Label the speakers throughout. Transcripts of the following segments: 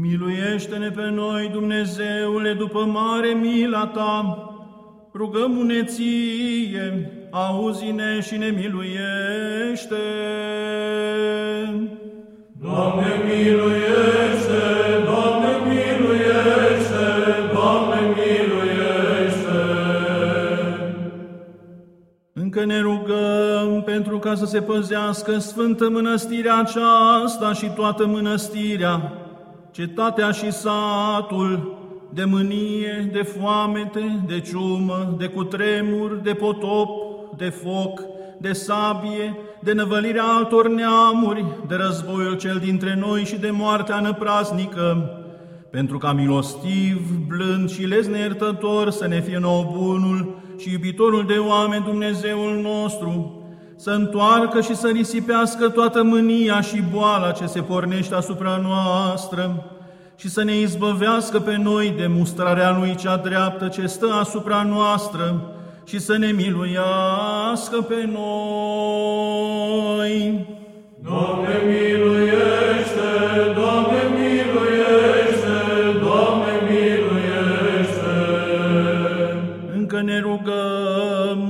Speaker 1: Miluiește-ne pe noi, Dumnezeule, după mare mila Ta, rugăm ție, auzi-ne și ne miluiește.
Speaker 2: Doamne, miluiește! Doamne, miluiește! Doamne, miluiește!
Speaker 1: Încă ne rugăm pentru ca să se păzească Sfântă Mănăstirea aceasta și toată mănăstirea, cetatea și satul, de mânie, de foamete, de ciumă, de cutremur, de potop, de foc, de sabie, de năvălirea altor neamuri, de războiul cel dintre noi și de moartea năpraznică, pentru ca milostiv, blând și iertător să ne fie nou bunul și iubitorul de oameni Dumnezeul nostru, să întoarcă și să risipească toată mânia și boala ce se pornește asupra noastră și să ne izbăvească pe noi de mustrarea Lui cea dreaptă ce stă asupra noastră și să ne miluiască pe noi.
Speaker 2: Doamne, miluiește!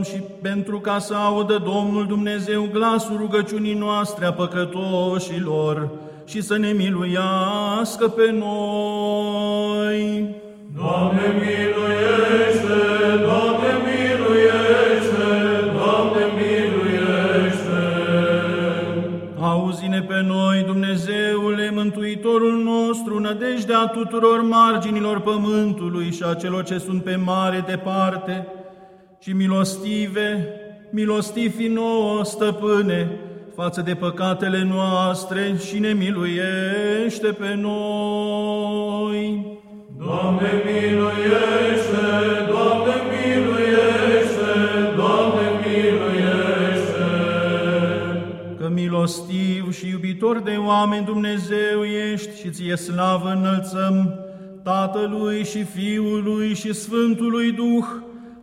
Speaker 1: Și pentru ca să audă Domnul Dumnezeu glasul rugăciunii noastre a păcătoșilor și să ne miluiască pe noi.
Speaker 2: Doamne, miluiește! Doamne, miluiește! Doamne, miluiește!
Speaker 1: Auzi-ne pe noi, Dumnezeule, Mântuitorul nostru, nădejdea tuturor marginilor pământului și a celor ce sunt pe mare departe, și milostive, milostivi nouă, stăpâne, față de păcatele noastre și ne miluiește pe noi.
Speaker 2: Doamne, miluiește! Doamne, miluiește! Doamne, miluiește!
Speaker 1: Că milostiv și iubitor de oameni Dumnezeu ești și ție slavă înălțăm Tatălui și Fiului și Sfântului Duh,